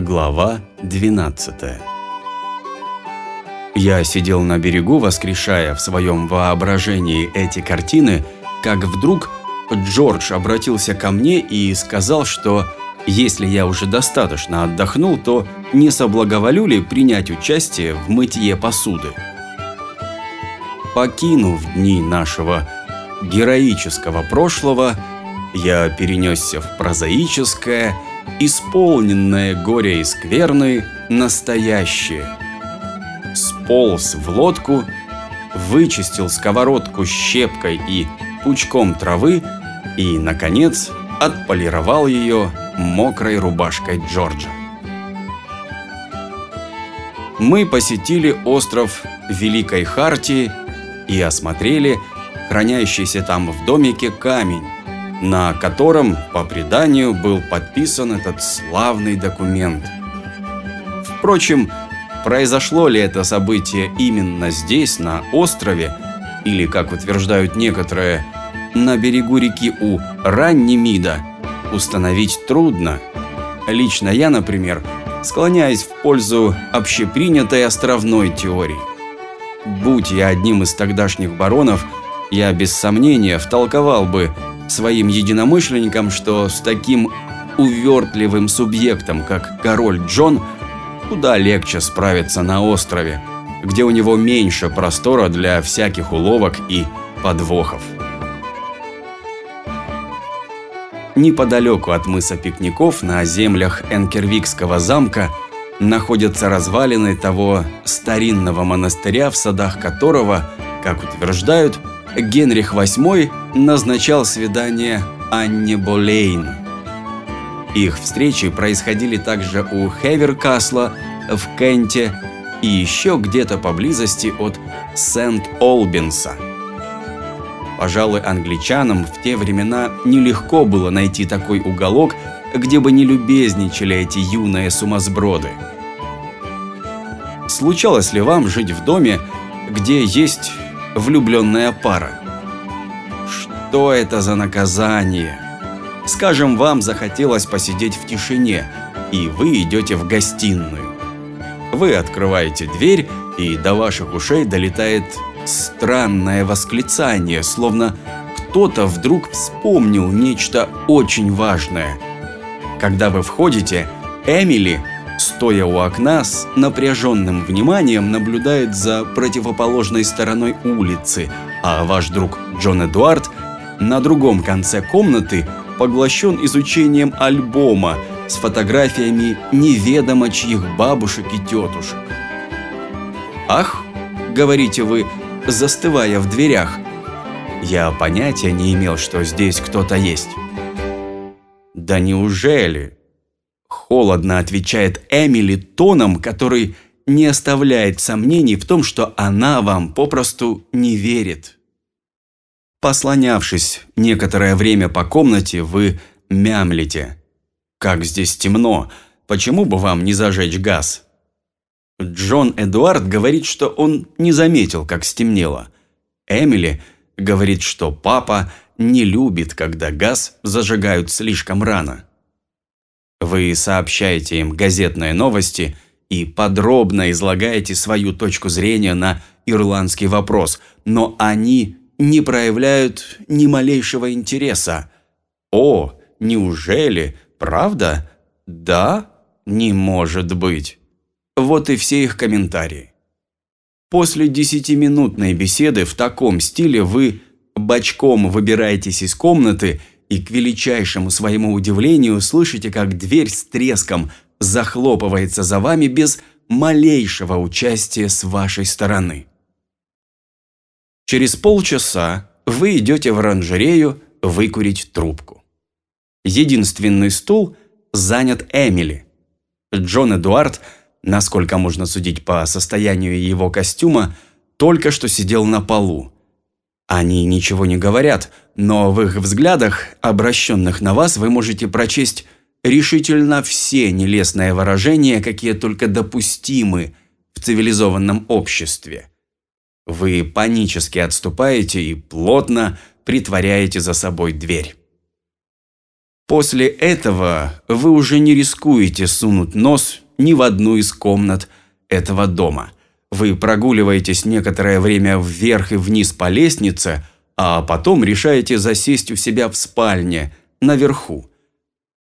Глава 12 Я сидел на берегу, воскрешая в своем воображении эти картины, как вдруг Джордж обратился ко мне и сказал, что если я уже достаточно отдохнул, то не соблаговолю ли принять участие в мытье посуды. Покинув дни нашего героического прошлого, я перенесся в прозаическое, исполненное горя и скверны, настоящее. Сполз в лодку, вычистил сковородку щепкой и пучком травы и, наконец, отполировал ее мокрой рубашкой Джорджа. Мы посетили остров Великой Хартии и осмотрели хранящийся там в домике камень, на котором, по преданию, был подписан этот славный документ. Впрочем, произошло ли это событие именно здесь, на острове, или, как утверждают некоторые, на берегу реки У Раннемида, установить трудно. Лично я, например, склоняюсь в пользу общепринятой островной теории. Будь я одним из тогдашних баронов, я без сомнения втолковал бы своим единомышленникам, что с таким увертливым субъектом, как король Джон, куда легче справиться на острове, где у него меньше простора для всяких уловок и подвохов. Неподалеку от мыса Пикников на землях Энкервикского замка находятся развалины того старинного монастыря, в садах которого, как утверждают, Генрих VIII назначал свидание Анне Болейн. Их встречи происходили также у Хеверкасла в Кенте и еще где-то поблизости от Сент-Олбинса. Пожалуй, англичанам в те времена нелегко было найти такой уголок, где бы не любезничали эти юные сумасброды. Случалось ли вам жить в доме, где есть влюбленная пара. Что это за наказание? Скажем, вам захотелось посидеть в тишине, и вы идете в гостиную. Вы открываете дверь, и до ваших ушей долетает странное восклицание, словно кто-то вдруг вспомнил нечто очень важное. Когда вы входите, Эмили стоя у окна, с напряженным вниманием наблюдает за противоположной стороной улицы, а ваш друг Джон Эдуард на другом конце комнаты поглощен изучением альбома с фотографиями неведомо чьих бабушек и тетушек. «Ах», — говорите вы, застывая в дверях, «я понятия не имел, что здесь кто-то есть». «Да неужели?» Холодно отвечает Эмили тоном, который не оставляет сомнений в том, что она вам попросту не верит. Послонявшись некоторое время по комнате, вы мямлите. «Как здесь темно! Почему бы вам не зажечь газ?» Джон Эдуард говорит, что он не заметил, как стемнело. Эмили говорит, что папа не любит, когда газ зажигают слишком рано. Вы сообщаете им газетные новости и подробно излагаете свою точку зрения на ирландский вопрос, но они не проявляют ни малейшего интереса. «О, неужели? Правда? Да? Не может быть». Вот и все их комментарии. После десятиминутной беседы в таком стиле вы бочком выбираетесь из комнаты и к величайшему своему удивлению слышите, как дверь с треском захлопывается за вами без малейшего участия с вашей стороны. Через полчаса вы идете в оранжерею выкурить трубку. Единственный стул занят Эмили. Джон Эдуард, насколько можно судить по состоянию его костюма, только что сидел на полу, они ничего не говорят, но в их взглядах, обращенных на вас, вы можете прочесть решительно все нелестные выражения, какие только допустимы в цивилизованном обществе. Вы панически отступаете и плотно притворяете за собой дверь. После этого вы уже не рискуете сунуть нос ни в одну из комнат этого дома. Вы прогуливаетесь некоторое время вверх и вниз по лестнице, а потом решаете засесть у себя в спальне, наверху.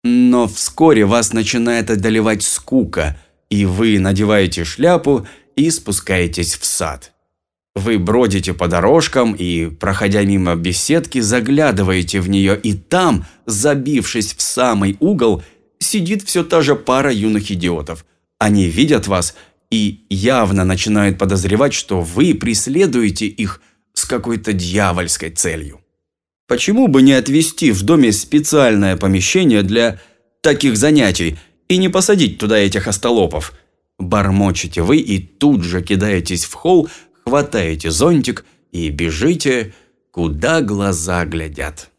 Но вскоре вас начинает одолевать скука, и вы надеваете шляпу и спускаетесь в сад. Вы бродите по дорожкам и, проходя мимо беседки, заглядываете в нее, и там, забившись в самый угол, сидит все та же пара юных идиотов. Они видят вас и явно начинают подозревать, что вы преследуете их с какой-то дьявольской целью. Почему бы не отвести в доме специальное помещение для таких занятий и не посадить туда этих остолопов? Бормочете вы и тут же кидаетесь в холл, хватаете зонтик и бежите, куда глаза глядят.